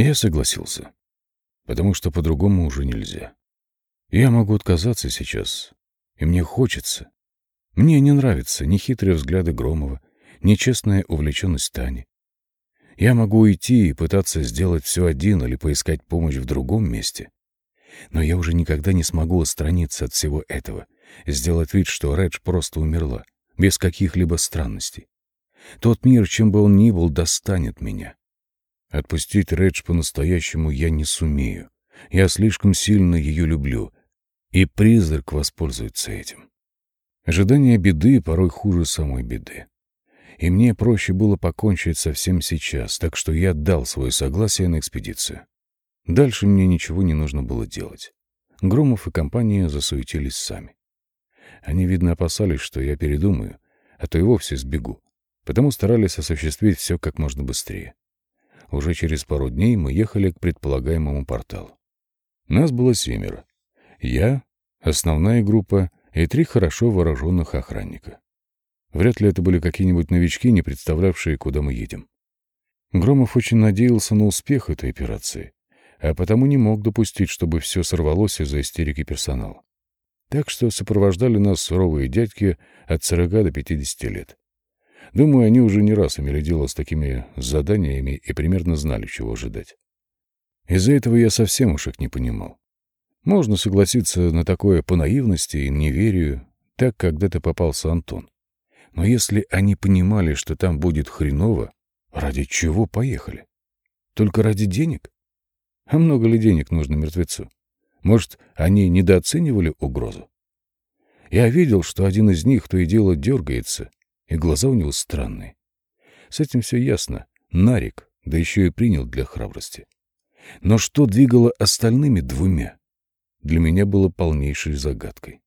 Я согласился, потому что по-другому уже нельзя. Я могу отказаться сейчас, и мне хочется. Мне не нравятся ни хитрые взгляды Громова, ни честная увлеченность Тани. Я могу уйти и пытаться сделать все один или поискать помощь в другом месте. Но я уже никогда не смогу отстраниться от всего этого, сделать вид, что Редж просто умерла, без каких-либо странностей. Тот мир, чем бы он ни был, достанет меня. Отпустить Редж по-настоящему я не сумею. Я слишком сильно ее люблю, и призрак воспользуется этим. Ожидание беды порой хуже самой беды. И мне проще было покончить со всем сейчас, так что я дал свое согласие на экспедицию. Дальше мне ничего не нужно было делать. Громов и компания засуетились сами. Они, видно, опасались, что я передумаю, а то и вовсе сбегу, потому старались осуществить все как можно быстрее. Уже через пару дней мы ехали к предполагаемому порталу. Нас было семеро. Я, основная группа и три хорошо вооруженных охранника. Вряд ли это были какие-нибудь новички, не представлявшие, куда мы едем. Громов очень надеялся на успех этой операции, а потому не мог допустить, чтобы все сорвалось из-за истерики персонала. Так что сопровождали нас суровые дядьки от 40 до 50 лет. Думаю, они уже не раз имели дело с такими заданиями и примерно знали, чего ожидать. Из-за этого я совсем уж их не понимал. Можно согласиться на такое по наивности и неверию, так когда-то попался Антон. Но если они понимали, что там будет хреново, ради чего поехали? Только ради денег? А много ли денег нужно мертвецу? Может, они недооценивали угрозу? Я видел, что один из них то и дело дергается, и глаза у него странные. С этим все ясно. Нарик, да еще и принял для храбрости. Но что двигало остальными двумя, для меня было полнейшей загадкой.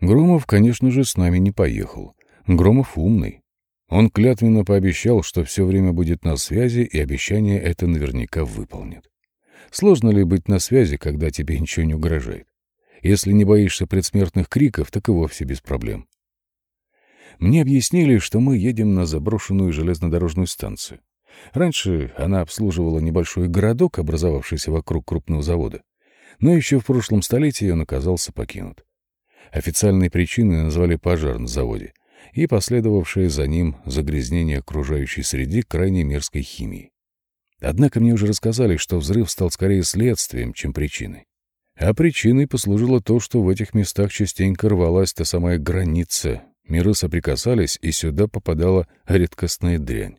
Громов, конечно же, с нами не поехал. Громов умный. Он клятвенно пообещал, что все время будет на связи, и обещание это наверняка выполнит. Сложно ли быть на связи, когда тебе ничего не угрожает? Если не боишься предсмертных криков, так и вовсе без проблем. Мне объяснили, что мы едем на заброшенную железнодорожную станцию. Раньше она обслуживала небольшой городок, образовавшийся вокруг крупного завода. Но еще в прошлом столетии он оказался покинут. Официальной причиной назвали пожар на заводе и последовавшее за ним загрязнение окружающей среды крайне мерзкой химией. Однако мне уже рассказали, что взрыв стал скорее следствием, чем причиной. А причиной послужило то, что в этих местах частенько рвалась та самая граница, миры соприкасались, и сюда попадала редкостная дрянь.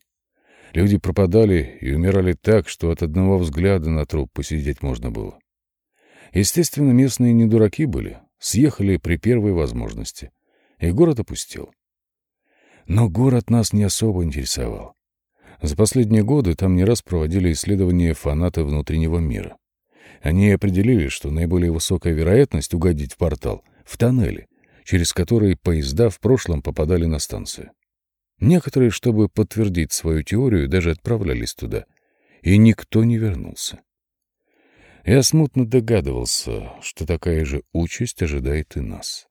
Люди пропадали и умирали так, что от одного взгляда на труп посидеть можно было. Естественно, местные не дураки были, съехали при первой возможности, и город опустил. Но город нас не особо интересовал. За последние годы там не раз проводили исследования фаната внутреннего мира. Они определили, что наиболее высокая вероятность угодить в портал — в тоннеле, через который поезда в прошлом попадали на станцию. Некоторые, чтобы подтвердить свою теорию, даже отправлялись туда, и никто не вернулся. Я смутно догадывался, что такая же участь ожидает и нас.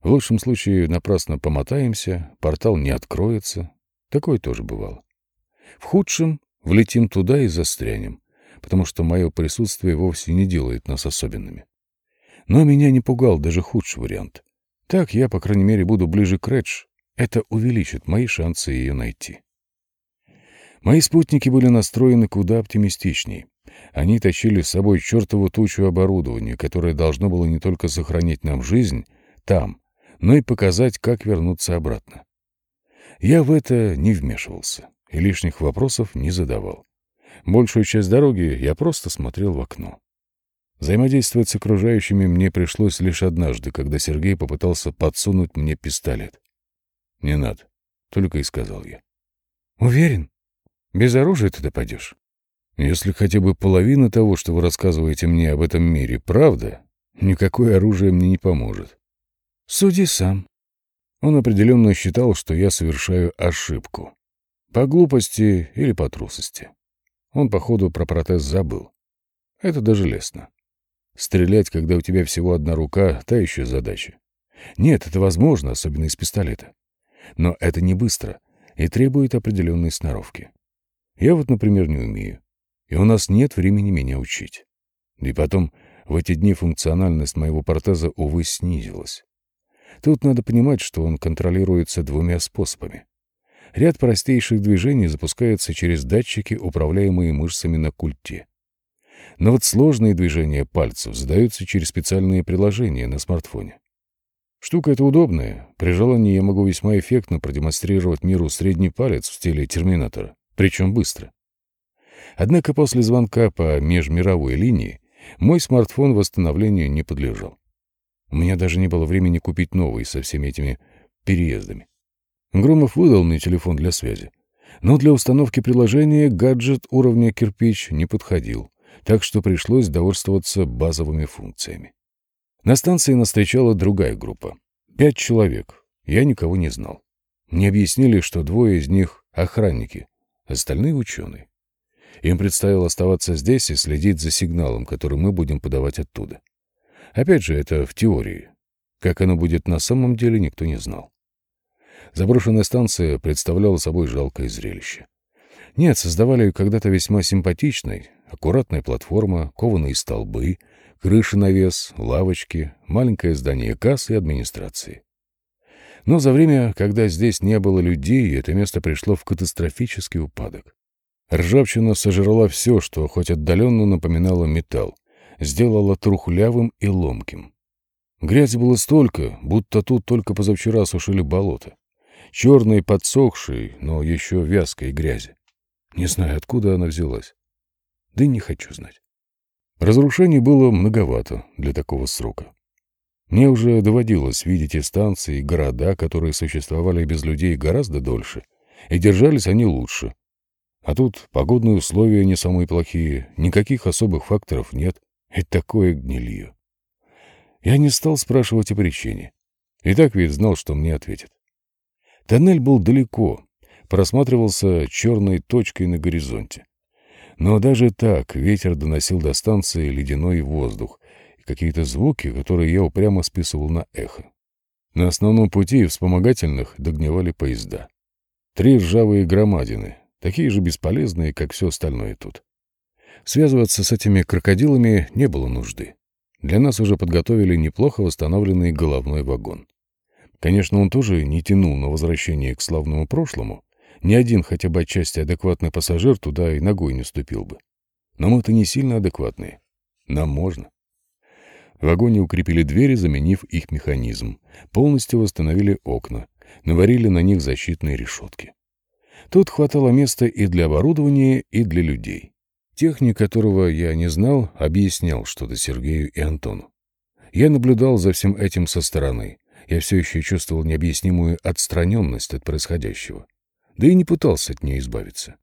В лучшем случае напрасно помотаемся, портал не откроется. Такое тоже бывало. В худшем влетим туда и застрянем, потому что мое присутствие вовсе не делает нас особенными. Но меня не пугал даже худший вариант. Так я, по крайней мере, буду ближе к Редж. Это увеличит мои шансы ее найти. Мои спутники были настроены куда оптимистичнее. Они тащили с собой чертову тучу оборудования, которое должно было не только сохранить нам жизнь там, но и показать, как вернуться обратно. Я в это не вмешивался и лишних вопросов не задавал. Большую часть дороги я просто смотрел в окно. Взаимодействовать с окружающими мне пришлось лишь однажды, когда Сергей попытался подсунуть мне пистолет. «Не надо», — только и сказал я. «Уверен? Без оружия ты пойдешь?» Если хотя бы половина того, что вы рассказываете мне об этом мире, правда, никакое оружие мне не поможет. Суди сам. Он определенно считал, что я совершаю ошибку. По глупости или по трусости. Он, походу, про протез забыл. Это даже лестно. Стрелять, когда у тебя всего одна рука, та еще задача. Нет, это возможно, особенно из пистолета. Но это не быстро и требует определенной сноровки. Я вот, например, не умею. и у нас нет времени меня учить. И потом, в эти дни функциональность моего протеза, увы, снизилась. Тут надо понимать, что он контролируется двумя способами. Ряд простейших движений запускается через датчики, управляемые мышцами на культе. Но вот сложные движения пальцев задаются через специальные приложения на смартфоне. Штука эта удобная. При желании я могу весьма эффектно продемонстрировать миру средний палец в стиле терминатора, причем быстро. Однако после звонка по межмировой линии мой смартфон восстановлению не подлежал. У меня даже не было времени купить новый со всеми этими переездами. Громов выдал мне телефон для связи. Но для установки приложения гаджет уровня кирпич не подходил, так что пришлось довольствоваться базовыми функциями. На станции нас встречала другая группа. Пять человек. Я никого не знал. Мне объяснили, что двое из них — охранники, остальные — ученые. Им предстояло оставаться здесь и следить за сигналом, который мы будем подавать оттуда. Опять же, это в теории. Как оно будет на самом деле, никто не знал. Заброшенная станция представляла собой жалкое зрелище. Нет, создавали когда-то весьма симпатичной, аккуратная платформа, кованые столбы, крыши-навес, лавочки, маленькое здание кассы и администрации. Но за время, когда здесь не было людей, это место пришло в катастрофический упадок. Ржавчина сожрала все, что хоть отдаленно напоминало металл, сделала трухлявым и ломким. Грязи было столько, будто тут только позавчера сушили болото. Черной, подсохшей, но еще вязкой грязи. Не знаю, откуда она взялась. Да и не хочу знать. Разрушений было многовато для такого срока. Мне уже доводилось видеть и станции, и города, которые существовали без людей гораздо дольше, и держались они лучше. А тут погодные условия не самые плохие, никаких особых факторов нет, и такое гнилье. Я не стал спрашивать о причине. И так ведь знал, что мне ответят. Тоннель был далеко, просматривался черной точкой на горизонте. Но даже так ветер доносил до станции ледяной воздух и какие-то звуки, которые я упрямо списывал на эхо. На основном пути вспомогательных догнивали поезда. Три ржавые громадины, такие же бесполезные, как все остальное тут. Связываться с этими крокодилами не было нужды. Для нас уже подготовили неплохо восстановленный головной вагон. Конечно, он тоже не тянул на возвращение к славному прошлому, ни один хотя бы отчасти адекватный пассажир туда и ногой не ступил бы. Но мы-то не сильно адекватные. Нам можно. В вагоне укрепили двери, заменив их механизм. Полностью восстановили окна. Наварили на них защитные решетки. Тут хватало места и для оборудования, и для людей. Техник, которого я не знал, объяснял что-то Сергею и Антону. Я наблюдал за всем этим со стороны. Я все еще чувствовал необъяснимую отстраненность от происходящего да и не пытался от нее избавиться.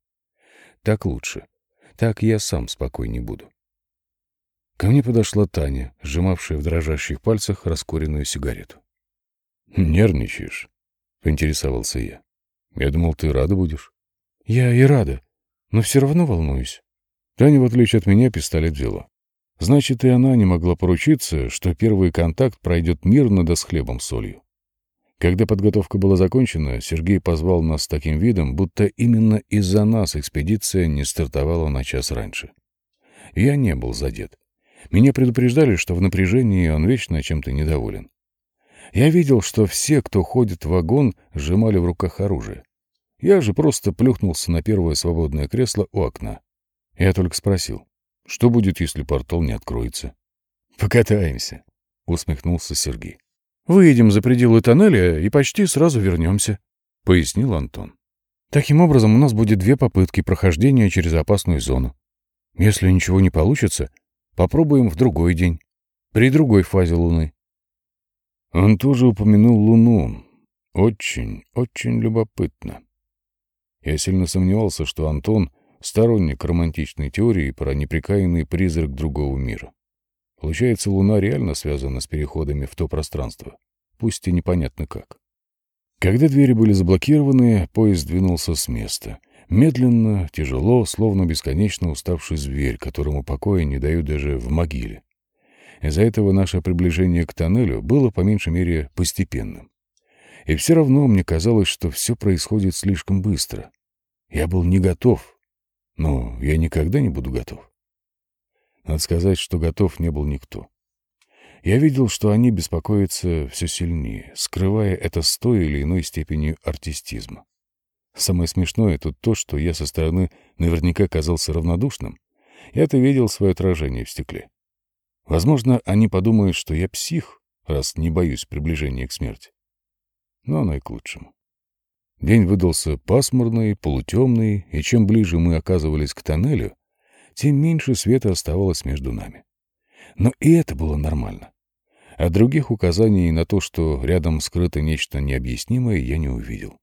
Так лучше. Так я сам спокойней буду. Ко мне подошла Таня, сжимавшая в дрожащих пальцах раскуренную сигарету. «Нервничаешь?» — поинтересовался я. «Я думал, ты рада будешь». «Я и рада, но все равно волнуюсь». Таня, в отличие от меня, пистолет взяла. Значит, и она не могла поручиться, что первый контакт пройдет мирно да с хлебом солью. Когда подготовка была закончена, Сергей позвал нас с таким видом, будто именно из-за нас экспедиция не стартовала на час раньше. Я не был задет. Меня предупреждали, что в напряжении он вечно чем-то недоволен. Я видел, что все, кто ходит в вагон, сжимали в руках оружие. Я же просто плюхнулся на первое свободное кресло у окна. Я только спросил, что будет, если портал не откроется? «Покатаемся», — усмехнулся Сергей. Выедем за пределы тоннеля и почти сразу вернемся», — пояснил Антон. «Таким образом, у нас будет две попытки прохождения через опасную зону. Если ничего не получится, попробуем в другой день, при другой фазе Луны». Он тоже упомянул Луну. Очень, очень любопытно. Я сильно сомневался, что Антон — сторонник романтичной теории про неприкаянный призрак другого мира. Получается, Луна реально связана с переходами в то пространство, пусть и непонятно как. Когда двери были заблокированы, поезд двинулся с места. Медленно, тяжело, словно бесконечно уставший зверь, которому покоя не дают даже в могиле. Из-за этого наше приближение к тоннелю было, по меньшей мере, постепенным. И все равно мне казалось, что все происходит слишком быстро. Я был не готов. Но я никогда не буду готов. Надо сказать, что готов не был никто. Я видел, что они беспокоятся все сильнее, скрывая это с той или иной степенью артистизма. Самое смешное тут то, что я со стороны наверняка казался равнодушным. Я-то видел свое отражение в стекле. Возможно, они подумают, что я псих, раз не боюсь приближения к смерти. Но оно и к лучшему. День выдался пасмурный, полутемный, и чем ближе мы оказывались к тоннелю, тем меньше света оставалось между нами. Но и это было нормально. А других указаний на то, что рядом скрыто нечто необъяснимое, я не увидел.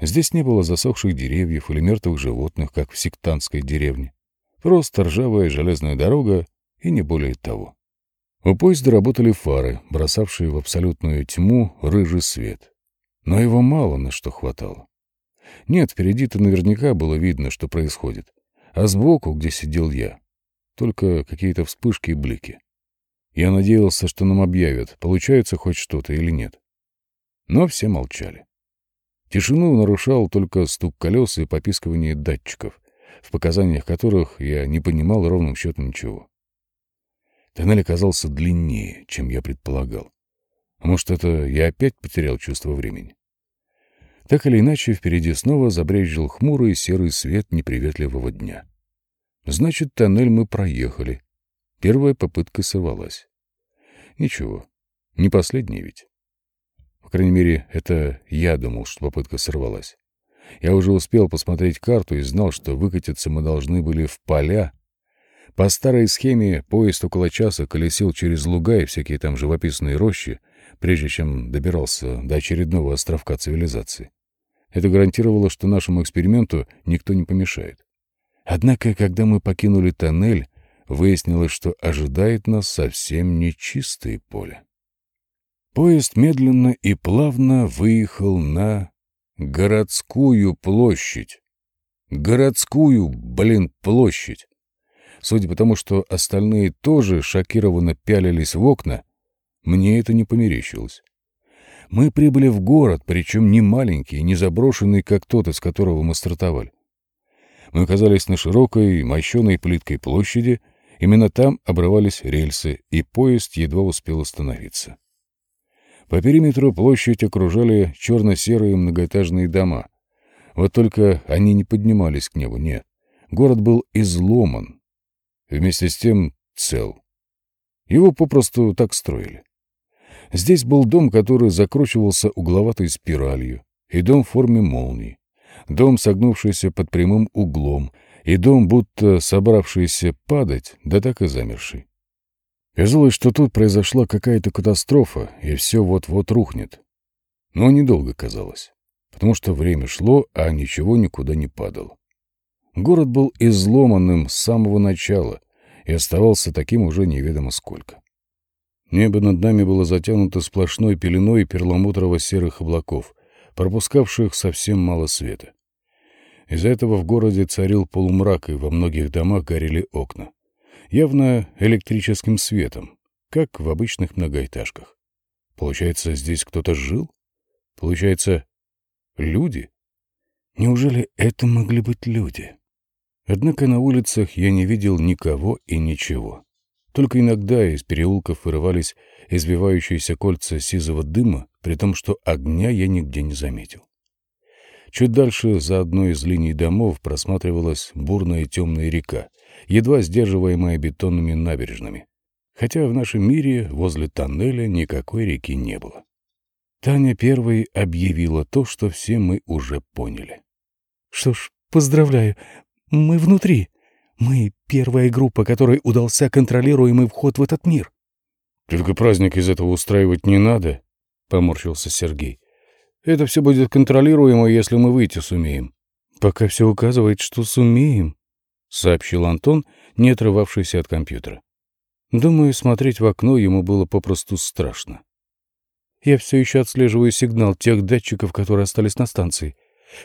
Здесь не было засохших деревьев или мертвых животных, как в сектантской деревне. Просто ржавая железная дорога и не более того. У поезда работали фары, бросавшие в абсолютную тьму рыжий свет. Но его мало на что хватало. Нет, впереди-то наверняка было видно, что происходит. А сбоку, где сидел я, только какие-то вспышки и блики. Я надеялся, что нам объявят, получается хоть что-то или нет. Но все молчали. Тишину нарушал только стук колес и попискивание датчиков, в показаниях которых я не понимал ровным счетом ничего. Тоннель оказался длиннее, чем я предполагал. Может, это я опять потерял чувство времени? Так или иначе, впереди снова забрезжил хмурый серый свет неприветливого дня. Значит, тоннель мы проехали. Первая попытка сорвалась. Ничего, не последняя ведь крайней мере, это я думал, что попытка сорвалась. Я уже успел посмотреть карту и знал, что выкатиться мы должны были в поля. По старой схеме поезд около часа колесил через луга и всякие там живописные рощи, прежде чем добирался до очередного островка цивилизации. Это гарантировало, что нашему эксперименту никто не помешает. Однако, когда мы покинули тоннель, выяснилось, что ожидает нас совсем нечистое поле. Поезд медленно и плавно выехал на городскую площадь. Городскую, блин, площадь. Судя по тому, что остальные тоже шокированно пялились в окна, мне это не померещилось. Мы прибыли в город, причем не маленький, не заброшенный, как тот, из которого мы стартовали. Мы оказались на широкой, мощеной плиткой площади, именно там обрывались рельсы, и поезд едва успел остановиться. По периметру площадь окружали черно-серые многоэтажные дома. Вот только они не поднимались к небу, нет. Город был изломан, вместе с тем цел. Его попросту так строили. Здесь был дом, который закручивался угловатой спиралью, и дом в форме молнии, дом, согнувшийся под прямым углом, и дом, будто собравшийся падать, да так и замерший. Казалось, что тут произошла какая-то катастрофа, и все вот-вот рухнет. Но недолго казалось, потому что время шло, а ничего никуда не падало. Город был изломанным с самого начала и оставался таким уже неведомо сколько. Небо над нами было затянуто сплошной пеленой перламутрово-серых облаков, пропускавших совсем мало света. Из-за этого в городе царил полумрак, и во многих домах горели окна явно электрическим светом, как в обычных многоэтажках. Получается, здесь кто-то жил? Получается, люди? Неужели это могли быть люди? Однако на улицах я не видел никого и ничего. Только иногда из переулков вырывались избивающиеся кольца сизого дыма, при том, что огня я нигде не заметил. Чуть дальше, за одной из линий домов, просматривалась бурная темная река, едва сдерживаемая бетонными набережными. Хотя в нашем мире возле тоннеля никакой реки не было. Таня первой объявила то, что все мы уже поняли. «Что ж, поздравляю, мы внутри. Мы первая группа, которой удался контролируемый вход в этот мир». «Только праздник из этого устраивать не надо», — поморщился Сергей. Это все будет контролируемо, если мы выйти сумеем. Пока все указывает, что сумеем, — сообщил Антон, не отрывавшийся от компьютера. Думаю, смотреть в окно ему было попросту страшно. Я все еще отслеживаю сигнал тех датчиков, которые остались на станции.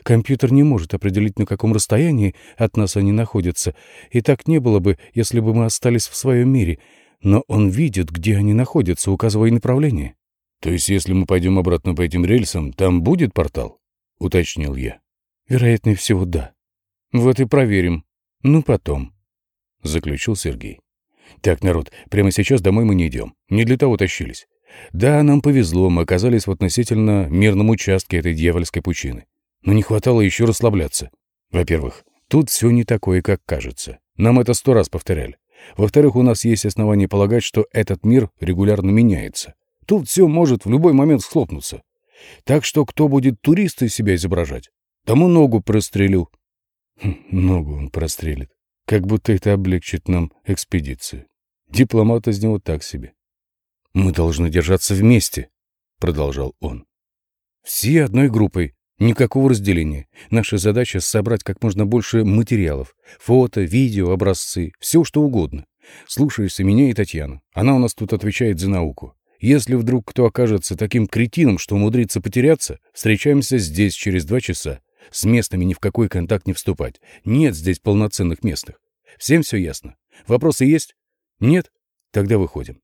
Компьютер не может определить, на каком расстоянии от нас они находятся, и так не было бы, если бы мы остались в своем мире, но он видит, где они находятся, указывая направление. То есть, если мы пойдем обратно по этим рельсам, там будет портал? Уточнил я. Вероятнее всего, да. Вот и проверим, Ну, потом, — заключил Сергей. Так, народ, прямо сейчас домой мы не идем. Не для того тащились. Да, нам повезло, мы оказались в относительно мирном участке этой дьявольской пучины. Но не хватало еще расслабляться. Во-первых, тут все не такое, как кажется. Нам это сто раз повторяли. Во-вторых, у нас есть основания полагать, что этот мир регулярно меняется. Тут все может в любой момент схлопнуться. Так что кто будет туриста себя изображать, тому ногу прострелю. Хм, ногу он прострелит. Как будто это облегчит нам экспедицию. Дипломат из него так себе. «Мы должны держаться вместе», — продолжал он. «Все одной группой, никакого разделения. Наша задача — собрать как можно больше материалов. Фото, видео, образцы, все что угодно. Слушайся меня и Татьяну. Она у нас тут отвечает за науку. Если вдруг кто окажется таким кретином, что умудрится потеряться, встречаемся здесь через два часа. С местными ни в какой контакт не вступать. Нет здесь полноценных местных. Всем все ясно? Вопросы есть? Нет? Тогда выходим.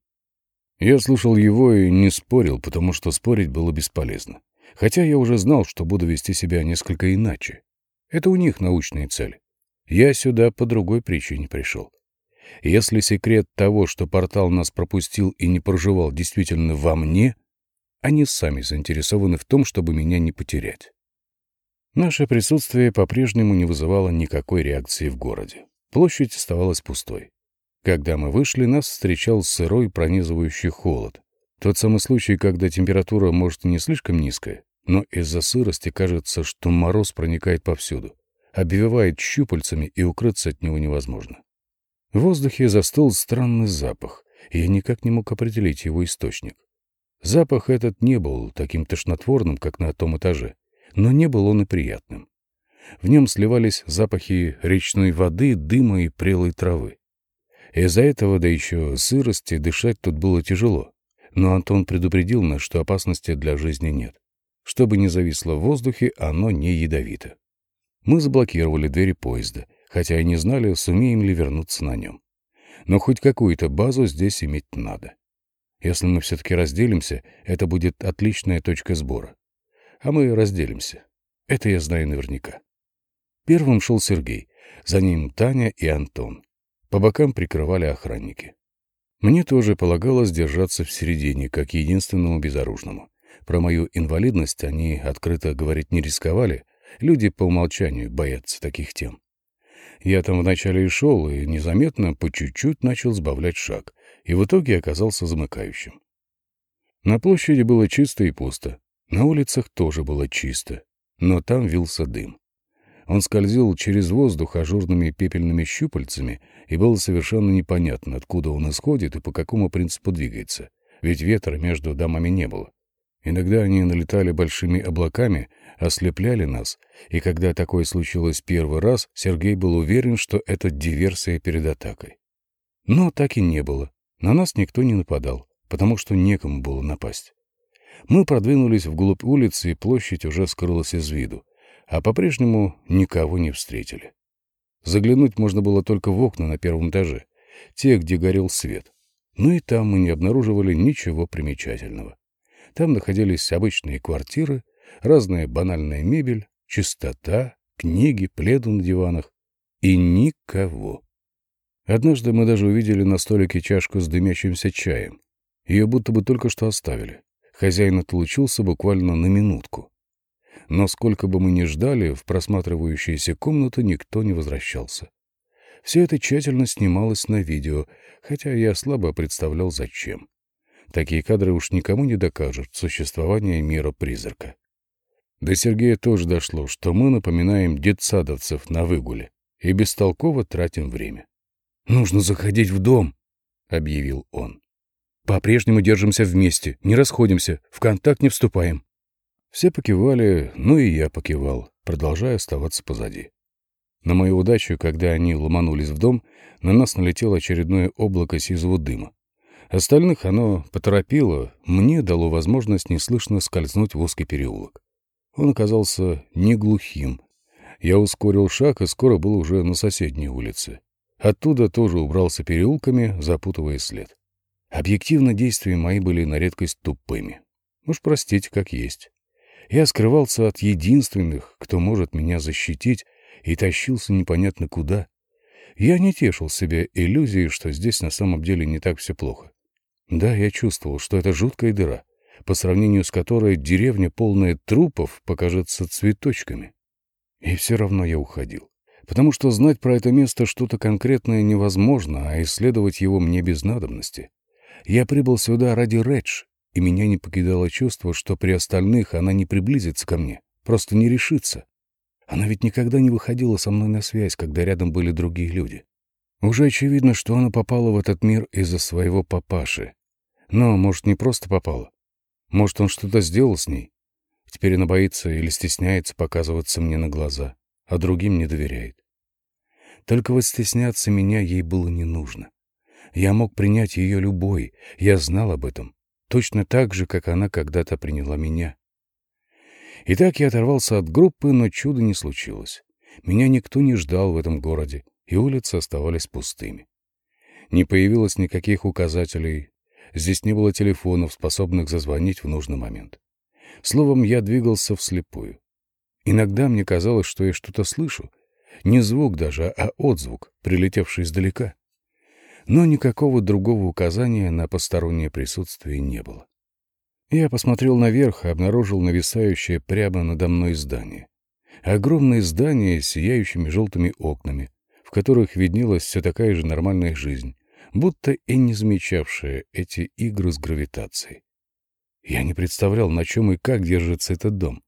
Я слушал его и не спорил, потому что спорить было бесполезно. Хотя я уже знал, что буду вести себя несколько иначе. Это у них научные цели. Я сюда по другой причине пришел. Если секрет того, что портал нас пропустил и не проживал, действительно во мне, они сами заинтересованы в том, чтобы меня не потерять. Наше присутствие по-прежнему не вызывало никакой реакции в городе. Площадь оставалась пустой. Когда мы вышли, нас встречал сырой пронизывающий холод. Тот самый случай, когда температура может и не слишком низкая, но из-за сырости кажется, что мороз проникает повсюду, обвивает щупальцами, и укрыться от него невозможно. В воздухе застыл странный запах, и я никак не мог определить его источник. Запах этот не был таким тошнотворным, как на том этаже, но не был он и приятным. В нем сливались запахи речной воды, дыма и прелой травы. Из-за этого, да еще сырости, дышать тут было тяжело. Но Антон предупредил нас, что опасности для жизни нет. Что бы ни зависло в воздухе, оно не ядовито. Мы заблокировали двери поезда, хотя и не знали, сумеем ли вернуться на нем. Но хоть какую-то базу здесь иметь надо. Если мы все-таки разделимся, это будет отличная точка сбора. А мы разделимся. Это я знаю наверняка. Первым шел Сергей, за ним Таня и Антон. По бокам прикрывали охранники. Мне тоже полагалось держаться в середине, как единственному безоружному. Про мою инвалидность они открыто говорить не рисковали, люди по умолчанию боятся таких тем. Я там вначале и шел, и незаметно, по чуть-чуть начал сбавлять шаг, и в итоге оказался замыкающим. На площади было чисто и пусто, на улицах тоже было чисто, но там вился дым. Он скользил через воздух ажурными пепельными щупальцами, и было совершенно непонятно, откуда он исходит и по какому принципу двигается, ведь ветра между домами не было. Иногда они налетали большими облаками, ослепляли нас, и когда такое случилось первый раз, Сергей был уверен, что это диверсия перед атакой. Но так и не было. На нас никто не нападал, потому что некому было напасть. Мы продвинулись вглубь улицы, и площадь уже скрылась из виду а по-прежнему никого не встретили. Заглянуть можно было только в окна на первом этаже, те, где горел свет. Ну и там мы не обнаруживали ничего примечательного. Там находились обычные квартиры, разная банальная мебель, чистота, книги, пледы на диванах. И никого. Однажды мы даже увидели на столике чашку с дымящимся чаем. Ее будто бы только что оставили. Хозяин отлучился буквально на минутку но сколько бы мы ни ждали, в просматривающиеся комнаты никто не возвращался. Все это тщательно снималось на видео, хотя я слабо представлял, зачем. Такие кадры уж никому не докажут существование мира-призрака. До Сергея тоже дошло, что мы напоминаем детсадовцев на выгуле и бестолково тратим время. «Нужно заходить в дом», — объявил он. «По-прежнему держимся вместе, не расходимся, в контакт не вступаем». Все покивали, ну и я покивал, продолжая оставаться позади. На мою удачу, когда они ломанулись в дом, на нас налетело очередное облако сизого дыма. Остальных оно поторопило, мне дало возможность неслышно скользнуть в узкий переулок. Он оказался не глухим. Я ускорил шаг и скоро был уже на соседней улице. Оттуда тоже убрался переулками, запутывая след. Объективно действия мои были на редкость тупыми. Уж простите, как есть. Я скрывался от единственных, кто может меня защитить, и тащился непонятно куда. Я не тешил себе иллюзией, что здесь на самом деле не так все плохо. Да, я чувствовал, что это жуткая дыра, по сравнению с которой деревня, полная трупов, покажется цветочками. И все равно я уходил. Потому что знать про это место что-то конкретное невозможно, а исследовать его мне без надобности. Я прибыл сюда ради Редж, и меня не покидало чувство, что при остальных она не приблизится ко мне, просто не решится. Она ведь никогда не выходила со мной на связь, когда рядом были другие люди. Уже очевидно, что она попала в этот мир из-за своего папаши. Но, может, не просто попала. Может, он что-то сделал с ней. Теперь она боится или стесняется показываться мне на глаза, а другим не доверяет. Только вот стесняться меня ей было не нужно. Я мог принять ее любой, я знал об этом, точно так же, как она когда-то приняла меня. Итак, я оторвался от группы, но чуда не случилось. Меня никто не ждал в этом городе, и улицы оставались пустыми. Не появилось никаких указателей, здесь не было телефонов, способных зазвонить в нужный момент. Словом, я двигался вслепую. Иногда мне казалось, что я что-то слышу. Не звук даже, а отзвук, прилетевший издалека. Но никакого другого указания на постороннее присутствие не было. Я посмотрел наверх и обнаружил нависающее прямо надо мной здание. Огромное здание с сияющими желтыми окнами, в которых виднелась все такая же нормальная жизнь, будто и не замечавшая эти игры с гравитацией. Я не представлял, на чем и как держится этот дом.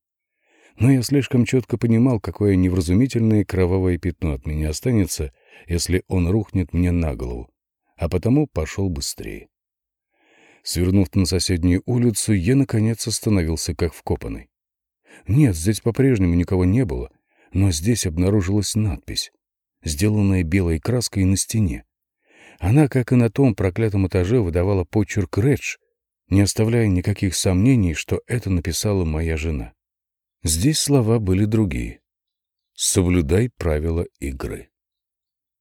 Но я слишком четко понимал, какое невразумительное кровавое пятно от меня останется, если он рухнет мне на голову, а потому пошел быстрее. Свернув на соседнюю улицу, я, наконец, остановился как вкопанный. Нет, здесь по-прежнему никого не было, но здесь обнаружилась надпись, сделанная белой краской на стене. Она, как и на том проклятом этаже, выдавала почерк Редж, не оставляя никаких сомнений, что это написала моя жена. Здесь слова были другие. «Соблюдай правила игры».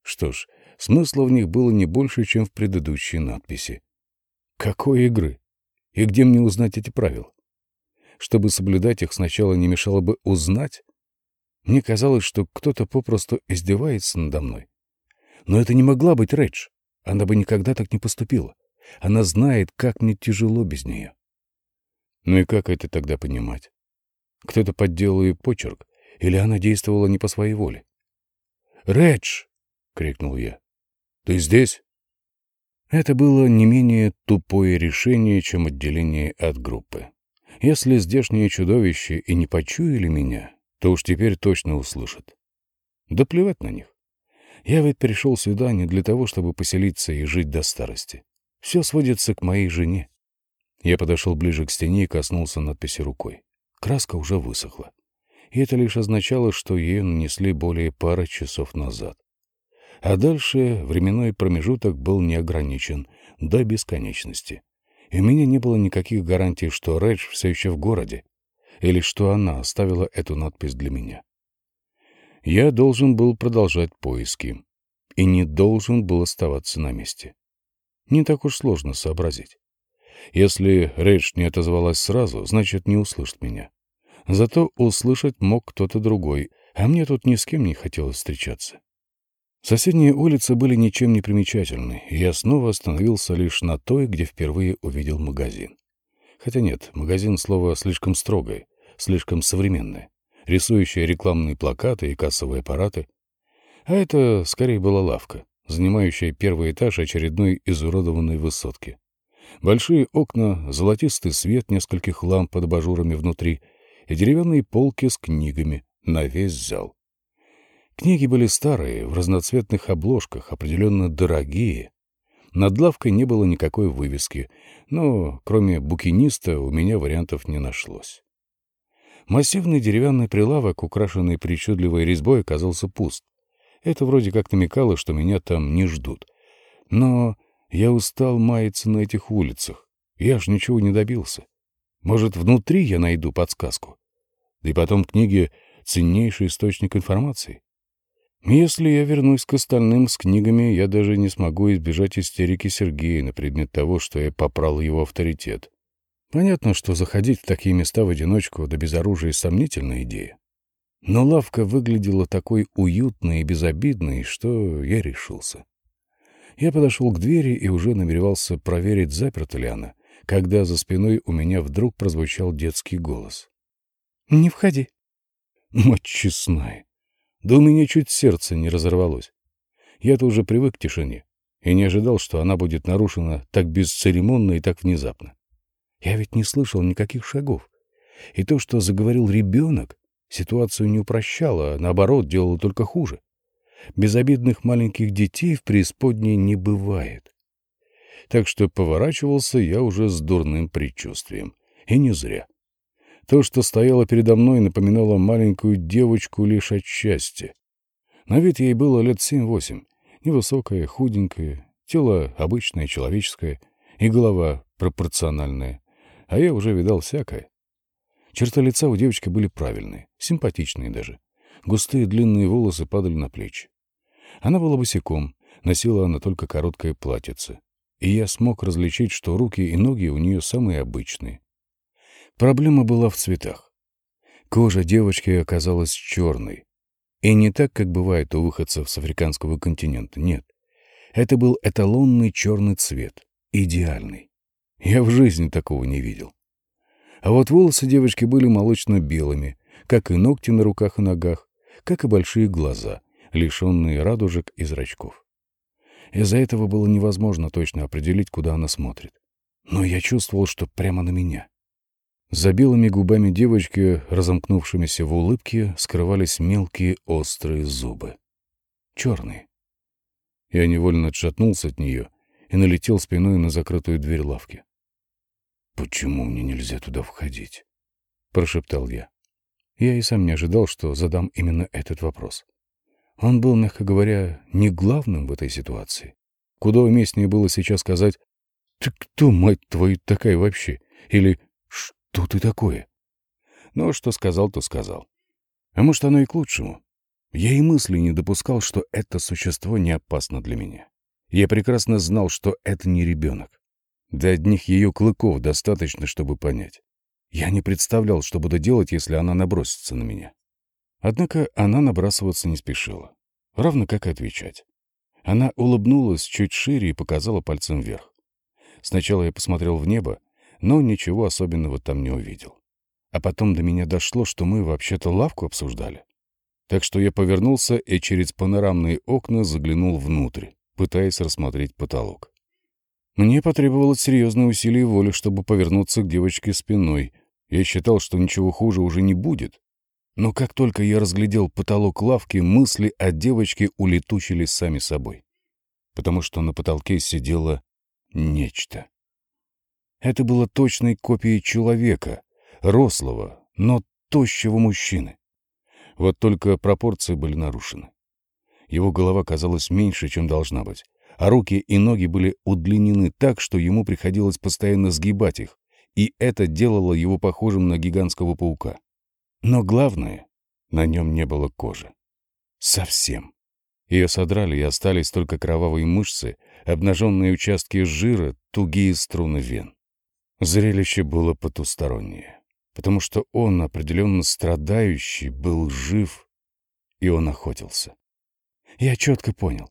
Что ж, смысла в них было не больше, чем в предыдущей надписи. Какой игры? И где мне узнать эти правила? Чтобы соблюдать их, сначала не мешало бы узнать. Мне казалось, что кто-то попросту издевается надо мной. Но это не могла быть Редж. Она бы никогда так не поступила. Она знает, как мне тяжело без нее. Ну и как это тогда понимать? Кто-то подделал ее почерк, или она действовала не по своей воле? «Редж!» — крикнул я. «Ты здесь?» Это было не менее тупое решение, чем отделение от группы. Если здешние чудовища и не почуяли меня, то уж теперь точно услышат. Да плевать на них. Я ведь пришел сюда не для того, чтобы поселиться и жить до старости. Все сводится к моей жене. Я подошел ближе к стене и коснулся надписи рукой. Краска уже высохла. И это лишь означало, что ее нанесли более пары часов назад. А дальше временной промежуток был неограничен до бесконечности. И у меня не было никаких гарантий, что Редж все еще в городе, или что она оставила эту надпись для меня. Я должен был продолжать поиски и не должен был оставаться на месте. Не так уж сложно сообразить. Если Редж не отозвалась сразу, значит, не услышит меня. Зато услышать мог кто-то другой, а мне тут ни с кем не хотелось встречаться. Соседние улицы были ничем не примечательны, и я снова остановился лишь на той, где впервые увидел магазин. Хотя нет, магазин — слово слишком строгое, слишком современное, рисующее рекламные плакаты и кассовые аппараты. А это скорее была лавка, занимающая первый этаж очередной изуродованной высотки. Большие окна, золотистый свет нескольких ламп под абажурами внутри и деревянные полки с книгами на весь зал. Книги были старые, в разноцветных обложках, определенно дорогие. Над лавкой не было никакой вывески, но кроме букиниста у меня вариантов не нашлось. Массивный деревянный прилавок, украшенный причудливой резьбой, оказался пуст. Это вроде как намекало, что меня там не ждут. Но я устал маяться на этих улицах. Я ж ничего не добился. Может, внутри я найду подсказку? Да и потом книги — ценнейший источник информации. Если я вернусь к остальным с книгами, я даже не смогу избежать истерики Сергея на предмет того, что я попрал его авторитет. Понятно, что заходить в такие места в одиночку да без оружия — сомнительная идея. Но лавка выглядела такой уютной и безобидной, что я решился. Я подошел к двери и уже намеревался проверить, заперта ли она, когда за спиной у меня вдруг прозвучал детский голос. «Не входи». Мать честная. Да у меня чуть сердце не разорвалось. Я-то уже привык к тишине и не ожидал, что она будет нарушена так бесцеремонно и так внезапно. Я ведь не слышал никаких шагов. И то, что заговорил ребенок, ситуацию не упрощало, а наоборот, делало только хуже. Безобидных маленьких детей в преисподней не бывает. Так что поворачивался я уже с дурным предчувствием. И не зря. То, что стояло передо мной, напоминало маленькую девочку лишь отчасти. На вид ей было лет семь-восемь. Невысокая, худенькая, тело обычное, человеческое, и голова пропорциональная. А я уже видал всякое. Черты лица у девочки были правильные, симпатичные даже. Густые длинные волосы падали на плечи. Она была босиком, носила она только короткое платьице. И я смог различить, что руки и ноги у нее самые обычные. Проблема была в цветах. Кожа девочки оказалась черной. И не так, как бывает у выходцев с африканского континента, нет. Это был эталонный черный цвет, идеальный. Я в жизни такого не видел. А вот волосы девочки были молочно-белыми, как и ногти на руках и ногах, как и большие глаза, лишенные радужек и зрачков. Из-за этого было невозможно точно определить, куда она смотрит. Но я чувствовал, что прямо на меня. За белыми губами девочки, разомкнувшимися в улыбке, скрывались мелкие острые зубы. Черные. Я невольно отшатнулся от нее и налетел спиной на закрытую дверь лавки. «Почему мне нельзя туда входить?» — прошептал я. Я и сам не ожидал, что задам именно этот вопрос. Он был, мягко говоря, не главным в этой ситуации. Куда уместнее было сейчас сказать «Ты кто, мать твою, такая вообще?» или «Что ты такое?» Но что сказал, то сказал. А может, оно и к лучшему. Я и мысли не допускал, что это существо не опасно для меня. Я прекрасно знал, что это не ребенок. До одних ее клыков достаточно, чтобы понять. Я не представлял, что буду делать, если она набросится на меня. Однако она набрасываться не спешила, равно как и отвечать. Она улыбнулась чуть шире и показала пальцем вверх. Сначала я посмотрел в небо, но ничего особенного там не увидел. А потом до меня дошло, что мы вообще-то лавку обсуждали. Так что я повернулся и через панорамные окна заглянул внутрь, пытаясь рассмотреть потолок. Мне потребовалось серьезное усилие воли, чтобы повернуться к девочке спиной. Я считал, что ничего хуже уже не будет. Но как только я разглядел потолок лавки, мысли о девочке улетучились сами собой. Потому что на потолке сидело нечто. Это было точной копией человека, рослого, но тощего мужчины. Вот только пропорции были нарушены. Его голова казалась меньше, чем должна быть а руки и ноги были удлинены так, что ему приходилось постоянно сгибать их, и это делало его похожим на гигантского паука. Но главное, на нем не было кожи. Совсем. Ее содрали, и остались только кровавые мышцы, обнаженные участки жира, тугие струны вен. Зрелище было потустороннее, потому что он, определенно страдающий, был жив, и он охотился. Я четко понял.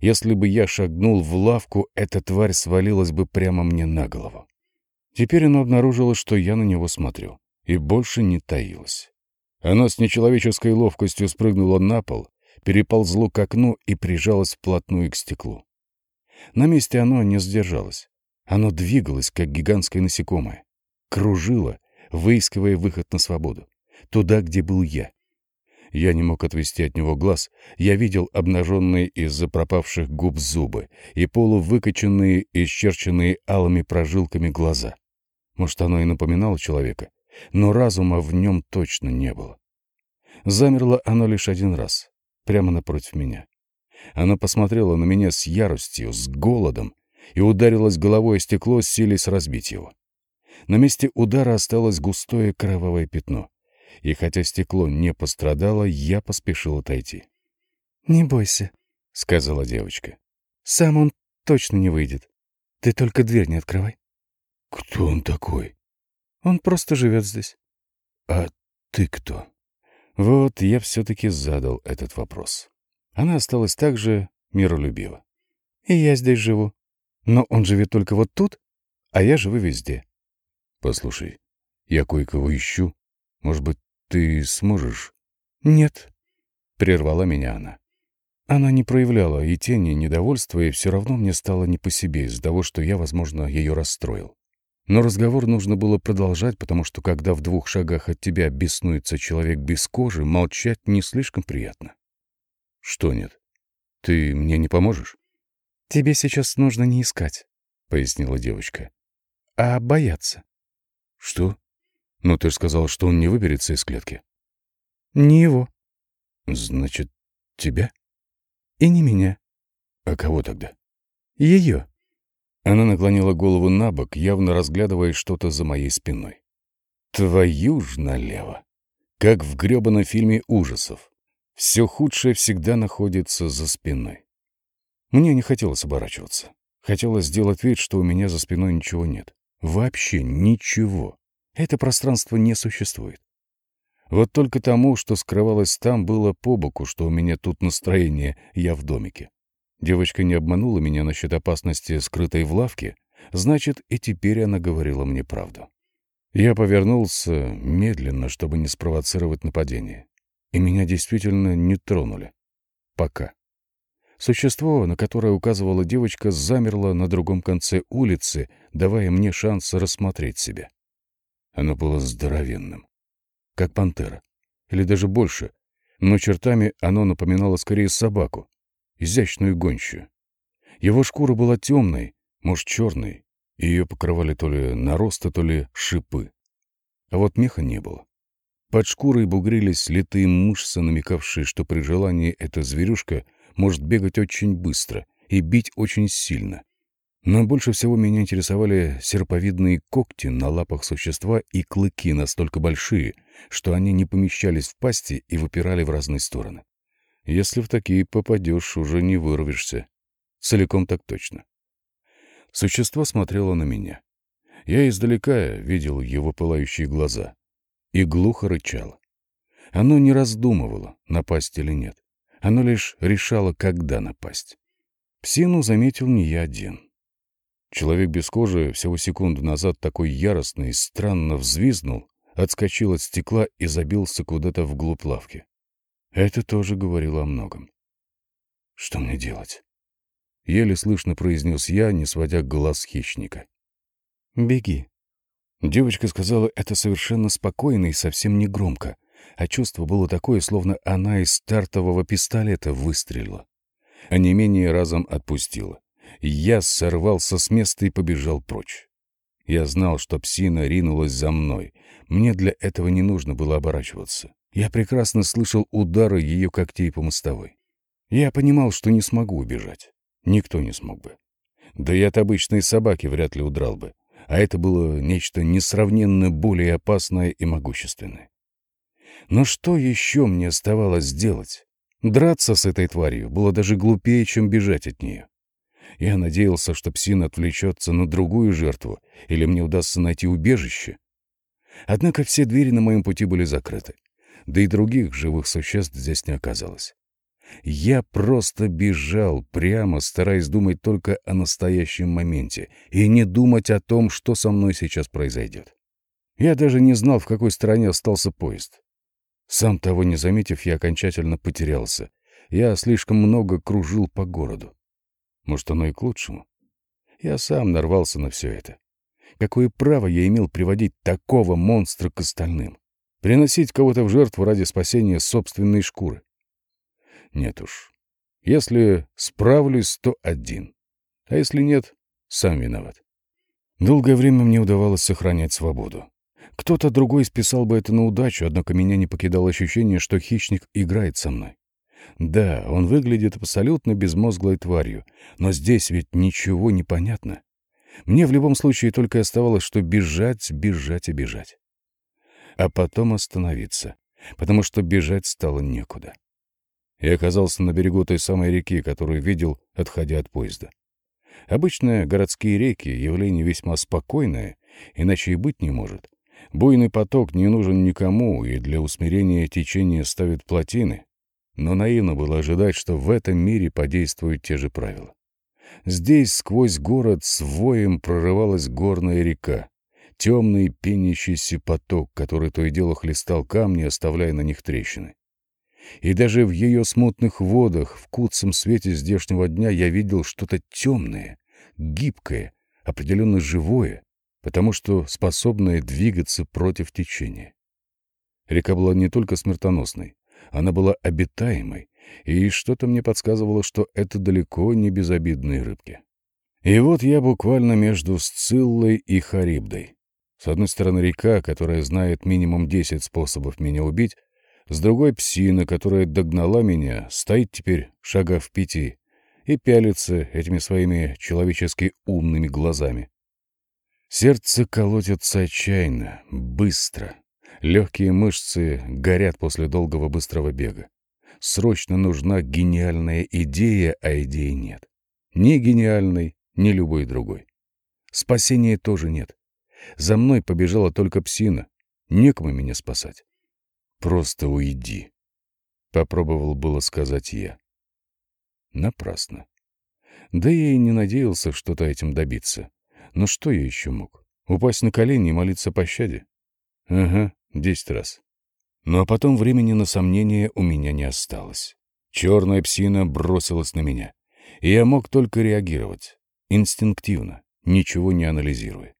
Если бы я шагнул в лавку, эта тварь свалилась бы прямо мне на голову. Теперь оно обнаружило, что я на него смотрю, и больше не таилось. Оно с нечеловеческой ловкостью спрыгнуло на пол, переползло к окну и прижалось вплотную к стеклу. На месте оно не сдержалось. Оно двигалось, как гигантское насекомое. Кружило, выискивая выход на свободу. Туда, где был я. Я не мог отвести от него глаз. Я видел обнаженные из-за пропавших губ зубы и полувыкоченные, исчерченные алыми прожилками глаза. Может, оно и напоминало человека, но разума в нем точно не было. Замерло оно лишь один раз, прямо напротив меня. Оно посмотрело на меня с яростью, с голодом, и ударилось головой о стекло, силясь разбить его. На месте удара осталось густое кровавое пятно и хотя стекло не пострадало, я поспешил отойти. «Не бойся», — сказала девочка. «Сам он точно не выйдет. Ты только дверь не открывай». «Кто он такой?» «Он просто живет здесь». «А ты кто?» Вот я все-таки задал этот вопрос. Она осталась так же миролюбива. И я здесь живу. Но он живет только вот тут, а я живу везде. Послушай, я кое-кого ищу. Может быть, ты сможешь? Нет, прервала меня она. Она не проявляла и тени недовольства, и все равно мне стало не по себе из-за того, что я, возможно, ее расстроил. Но разговор нужно было продолжать, потому что когда в двух шагах от тебя беснуется человек без кожи, молчать не слишком приятно. Что нет? Ты мне не поможешь? Тебе сейчас нужно не искать, пояснила девочка, а бояться. Что? Ну, ты же сказал, что он не выберется из клетки. Не его. Значит, тебя? И не меня. А кого тогда? Ее. Она наклонила голову на бок, явно разглядывая что-то за моей спиной. Твою ж налево. Как в грёбаном фильме ужасов. Все худшее всегда находится за спиной. Мне не хотелось оборачиваться. Хотелось сделать вид, что у меня за спиной ничего нет. Вообще ничего. Это пространство не существует. Вот только тому, что скрывалось там, было по боку, что у меня тут настроение, я в домике. Девочка не обманула меня насчет опасности, скрытой в лавке, значит, и теперь она говорила мне правду. Я повернулся медленно, чтобы не спровоцировать нападение. И меня действительно не тронули. Пока. Существо, на которое указывала девочка, замерло на другом конце улицы, давая мне шанс рассмотреть себя. Оно было здоровенным, как пантера, или даже больше, но чертами оно напоминало скорее собаку, изящную гончую. Его шкура была темной, может, черной, и ее покрывали то ли наросты, то ли шипы. А вот меха не было. Под шкурой бугрились литые мышцы, намекавшие, что при желании эта зверюшка может бегать очень быстро и бить очень сильно. Но больше всего меня интересовали серповидные когти на лапах существа и клыки настолько большие, что они не помещались в пасти и выпирали в разные стороны. Если в такие попадешь, уже не вырвешься. Целиком так точно. Существо смотрело на меня. Я издалека видел его пылающие глаза. И глухо рычало. Оно не раздумывало, напасть или нет. Оно лишь решало, когда напасть. Псину заметил не я один. Человек без кожи всего секунду назад такой яростный, странно взвизнул, отскочил от стекла и забился куда-то вглубь лавки. Это тоже говорило о многом. Что мне делать? Еле слышно произнес я, не сводя глаз хищника. «Беги». Девочка сказала это совершенно спокойно и совсем не громко, а чувство было такое, словно она из стартового пистолета выстрелила. А не менее разом отпустила. Я сорвался с места и побежал прочь. Я знал, что псина ринулась за мной. Мне для этого не нужно было оборачиваться. Я прекрасно слышал удары ее когтей по мостовой. Я понимал, что не смогу убежать. Никто не смог бы. Да и от обычной собаки вряд ли удрал бы. А это было нечто несравненно более опасное и могущественное. Но что еще мне оставалось сделать? Драться с этой тварью было даже глупее, чем бежать от нее. Я надеялся, что псина отвлечется на другую жертву, или мне удастся найти убежище. Однако все двери на моем пути были закрыты да и других живых существ здесь не оказалось. Я просто бежал, прямо стараясь думать только о настоящем моменте и не думать о том, что со мной сейчас произойдет. Я даже не знал, в какой стороне остался поезд. Сам того не заметив, я окончательно потерялся. Я слишком много кружил по городу. Может, оно и к лучшему. Я сам нарвался на все это. Какое право я имел приводить такого монстра к остальным? Приносить кого-то в жертву ради спасения собственной шкуры. Нет уж. Если справлюсь, то один. А если нет, сам виноват. Долгое время мне удавалось сохранять свободу. Кто-то другой списал бы это на удачу, однако меня не покидало ощущение, что хищник играет со мной. Да, он выглядит абсолютно безмозглой тварью, но здесь ведь ничего не понятно. Мне в любом случае только оставалось, что бежать, бежать и бежать а потом остановиться, потому что бежать стало некуда. Я оказался на берегу той самой реки, которую видел, отходя от поезда. Обычно городские реки — явление весьма спокойное, иначе и быть не может. Буйный поток не нужен никому, и для усмирения течения ставят плотины. Но наивно было ожидать, что в этом мире подействуют те же правила. Здесь сквозь город с воем прорывалась горная река, темный пенящийся поток, который то и дело хлестал камни, оставляя на них трещины. И даже в ее смутных водах, в куцом свете здешнего дня я видел что-то темное, гибкое, определенно живое, потому что способное двигаться против течения. Река была не только смертоносной, она была обитаемой, и что-то мне подсказывало, что это далеко не безобидные рыбки. И вот я буквально между Сциллой и Харибдой. С одной стороны река, которая знает минимум 10 способов меня убить, с другой псина, которая догнала меня, стоит теперь шага в пяти и пялится этими своими человечески умными глазами. Сердце колотится отчаянно, быстро. Легкие мышцы горят после долгого быстрого бега. Срочно нужна гениальная идея, а идеи нет. Ни гениальной, ни любой другой. Спасения тоже нет. За мной побежала только псина. Некому меня спасать. Просто уйди. Попробовал было сказать я. Напрасно. Да я и не надеялся что-то этим добиться. Но что я еще мог? Упасть на колени и молиться пощаде? Ага, десять раз. Ну а потом времени на сомнения у меня не осталось. Черная псина бросилась на меня. И я мог только реагировать. Инстинктивно, ничего не анализируя.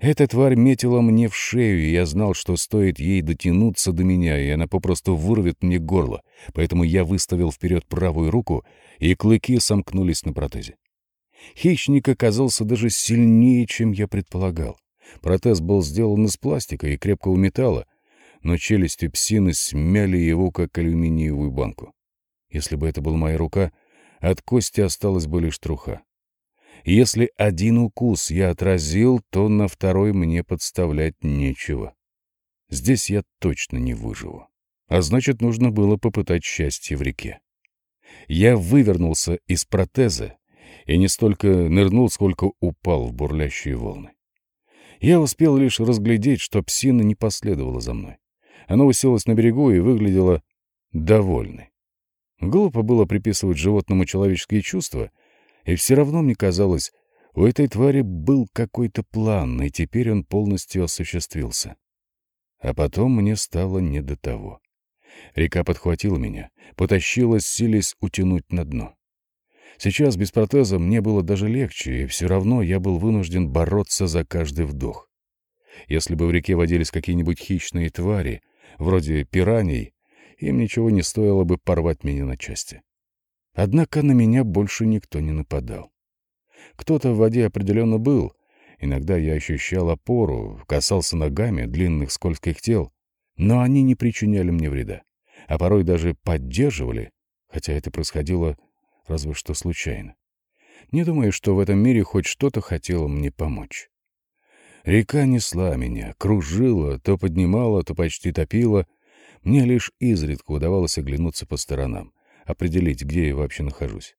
Эта тварь метила мне в шею, и я знал, что стоит ей дотянуться до меня, и она попросту вырвет мне горло, поэтому я выставил вперед правую руку, и клыки сомкнулись на протезе. Хищник оказался даже сильнее, чем я предполагал. Протез был сделан из пластика и крепкого металла, но челюсти псины смяли его, как алюминиевую банку. Если бы это была моя рука, от кости осталась бы лишь труха. Если один укус я отразил, то на второй мне подставлять нечего. Здесь я точно не выживу. А значит, нужно было попытать счастье в реке. Я вывернулся из протеза и не столько нырнул, сколько упал в бурлящие волны. Я успел лишь разглядеть, что псина не последовала за мной. Она уселась на берегу и выглядела довольной. Глупо было приписывать животному человеческие чувства, и все равно мне казалось, у этой твари был какой-то план, и теперь он полностью осуществился. А потом мне стало не до того. Река подхватила меня, потащила, силясь утянуть на дно. Сейчас без протеза мне было даже легче, и все равно я был вынужден бороться за каждый вдох. Если бы в реке водились какие-нибудь хищные твари, вроде пираний, им ничего не стоило бы порвать меня на части. Однако на меня больше никто не нападал. Кто-то в воде определенно был. Иногда я ощущал опору, касался ногами длинных скользких тел, но они не причиняли мне вреда, а порой даже поддерживали, хотя это происходило разве что случайно. Не думаю, что в этом мире хоть что-то хотело мне помочь. Река несла меня, кружила, то поднимала, то почти топила. Мне лишь изредка удавалось оглянуться по сторонам, определить, где я вообще нахожусь.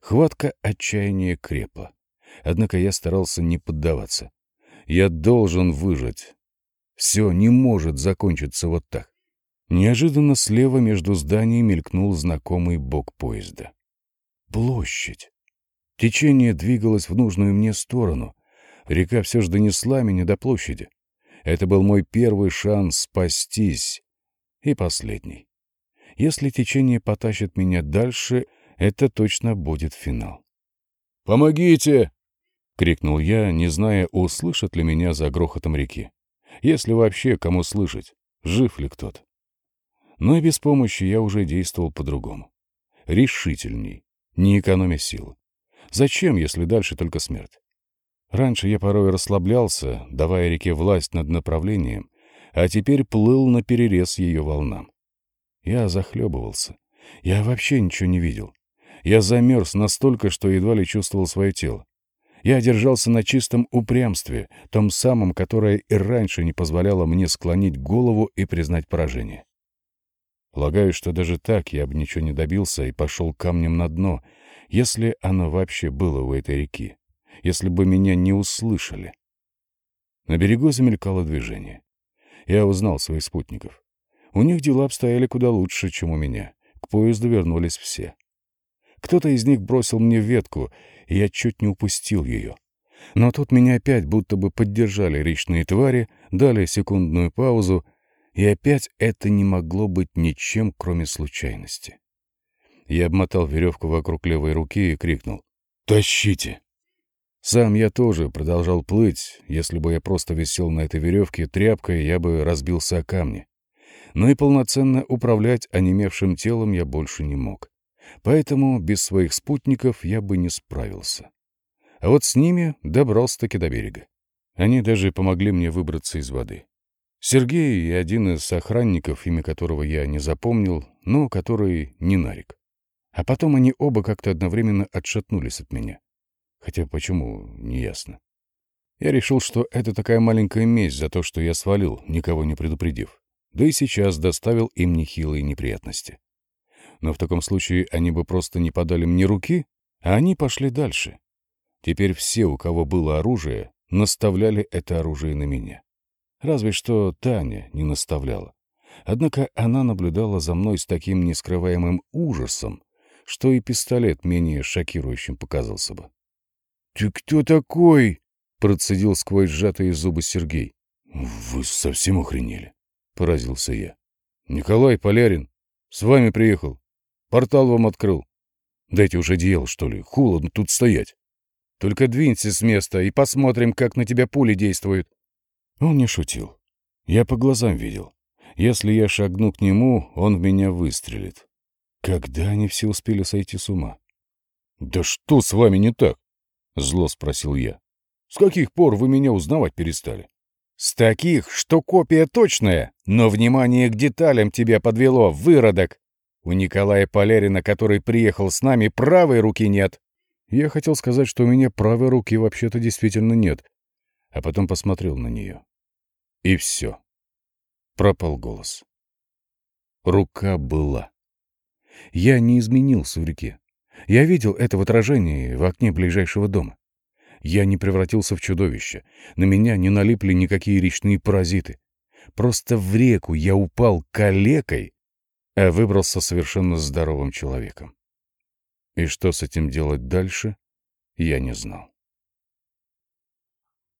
Хватка отчаяния крепла. Однако я старался не поддаваться. Я должен выжить. Все не может закончиться вот так. Неожиданно слева между зданиями мелькнул знакомый бок поезда. Площадь. Течение двигалось в нужную мне сторону. Река все же донесла меня до площади. Это был мой первый шанс спастись. И последний. Если течение потащит меня дальше, это точно будет финал. «Помогите!» — крикнул я, не зная, услышат ли меня за грохотом реки. Если вообще кому слышать, жив ли кто-то. Но и без помощи я уже действовал по-другому. Решительней, не экономя силы. Зачем, если дальше только смерть? Раньше я порой расслаблялся, давая реке власть над направлением, а теперь плыл на перерез ее волнам. Я захлебывался. Я вообще ничего не видел. Я замерз настолько, что едва ли чувствовал свое тело. Я держался на чистом упрямстве, том самом, которое и раньше не позволяло мне склонить голову и признать поражение. Полагаю, что даже так я бы ничего не добился и пошел камнем на дно, если оно вообще было у этой реки, если бы меня не услышали. На берегу замелькало движение. Я узнал своих спутников. У них дела обстояли куда лучше, чем у меня. К поезду вернулись все. Кто-то из них бросил мне ветку, и я чуть не упустил ее. Но тут меня опять будто бы поддержали речные твари, дали секундную паузу, и опять это не могло быть ничем, кроме случайности. Я обмотал веревку вокруг левой руки и крикнул «Тащите!». Сам я тоже продолжал плыть. Если бы я просто висел на этой веревке тряпкой, я бы разбился о камни. Но и полноценно управлять онемевшим телом я больше не мог. Поэтому без своих спутников я бы не справился. А вот с ними добрался-таки до берега. Они даже помогли мне выбраться из воды. Сергей и один из охранников, имя которого я не запомнил, но который не нарик. А потом они оба как-то одновременно отшатнулись от меня. Хотя почему, неясно. Я решил, что это такая маленькая месть за то, что я свалил, никого не предупредив. Да и сейчас доставил им нехилые неприятности. Но в таком случае они бы просто не подали мне руки, а они пошли дальше. Теперь все, у кого было оружие, наставляли это оружие на меня. Разве что Таня не наставляла. Однако она наблюдала за мной с таким нескрываемым ужасом, что и пистолет менее шокирующим показался бы. «Ты кто такой?» — процедил сквозь сжатые зубы Сергей. «Вы совсем охренели?» — поразился я. «Николай Полярин, с вами приехал. Портал вам открыл. Дайте уже дело, что ли, холодно тут стоять. Только двинься с места и посмотрим, как на тебя пули действуют». Он не шутил. Я по глазам видел. Если я шагну к нему, он в меня выстрелит. Когда они все успели сойти с ума? «Да что с вами не так?» — зло спросил я. «С каких пор вы меня узнавать перестали?» «С таких, что копия точная, но внимание к деталям тебя подвело, выродок! У Николая Полярина, который приехал с нами, правой руки нет!» Я хотел сказать, что у меня правой руки вообще-то действительно нет, а потом посмотрел на нее. И все. Пропал голос. Рука была. Я не изменился в реке. Я видел это в отражении в окне ближайшего дома. Я не превратился в чудовище. На меня не налипли никакие речные паразиты. Просто в реку я упал калекой, а выбрался совершенно здоровым человеком. И что с этим делать дальше, я не знал.